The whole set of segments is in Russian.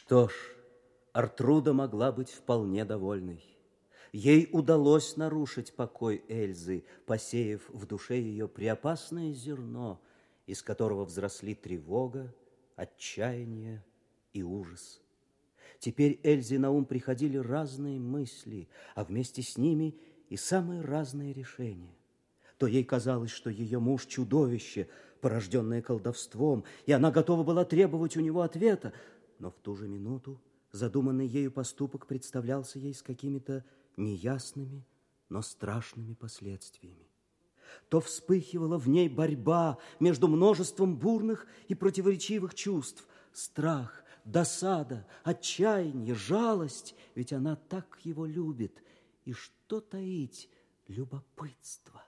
Что ж, Артруда могла быть вполне довольной. Ей удалось нарушить покой Эльзы, посеяв в душе ее преопасное зерно, из которого взросли тревога, отчаяние и ужас. Теперь Эльзе на ум приходили разные мысли, а вместе с ними и самые разные решения. То ей казалось, что ее муж чудовище, порожденное колдовством, и она готова была требовать у него ответа, но в ту же минуту задуманный ею поступок представлялся ей с какими-то неясными, но страшными последствиями. То вспыхивала в ней борьба между множеством бурных и противоречивых чувств, страх, досада, отчаяние, жалость, ведь она так его любит, и что таить, любопытство.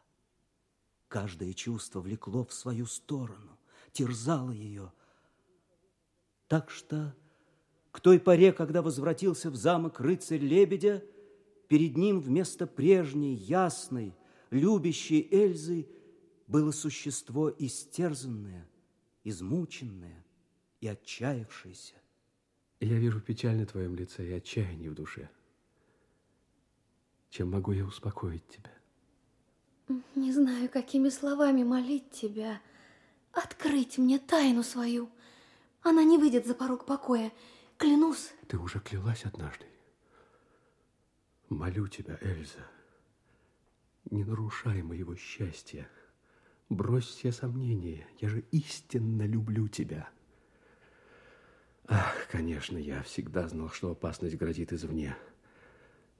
Каждое чувство влекло в свою сторону, терзало ее. Так что к той поре, когда возвратился в замок рыцарь Лебедя, перед ним вместо прежней, ясной, любящей Эльзы было существо истерзанное, измученное и отчаявшееся. Я вижу печаль на твоем лице и отчаяние в душе. Чем могу я успокоить тебя? Не знаю, какими словами молить тебя. Открыть мне тайну свою. Она не выйдет за порог покоя. Клянусь. Ты уже клялась однажды. Молю тебя, Эльза, не нарушай моего счастья. Брось все сомнения. Я же истинно люблю тебя. Ах, конечно, я всегда знал, что опасность грозит извне.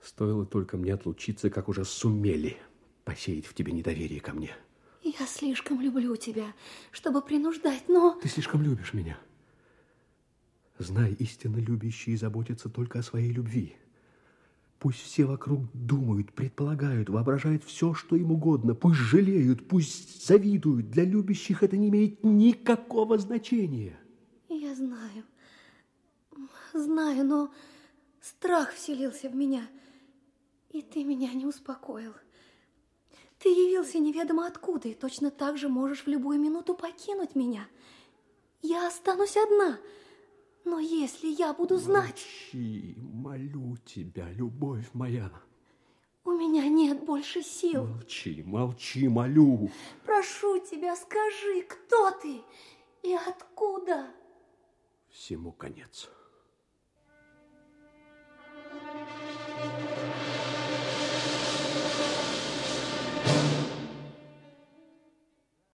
Стоило только мне отлучиться, как уже сумели посеять в тебе недоверие ко мне. Я слишком люблю тебя, чтобы принуждать, но... Ты слишком любишь меня. Знай, истинно любящие заботятся только о своей любви. Пусть все вокруг думают, предполагают, воображают все, что им угодно. Пусть жалеют, пусть завидуют. Для любящих это не имеет никакого значения. Я знаю. Знаю, но страх вселился в меня, и ты меня не успокоил. Ты явился неведомо откуда, и точно так же можешь в любую минуту покинуть меня. Я останусь одна, но если я буду знать... Молчи, молю тебя, любовь моя. У меня нет больше сил. Молчи, молчи, молю. Прошу тебя, скажи, кто ты и откуда? Всему конец. Thank you.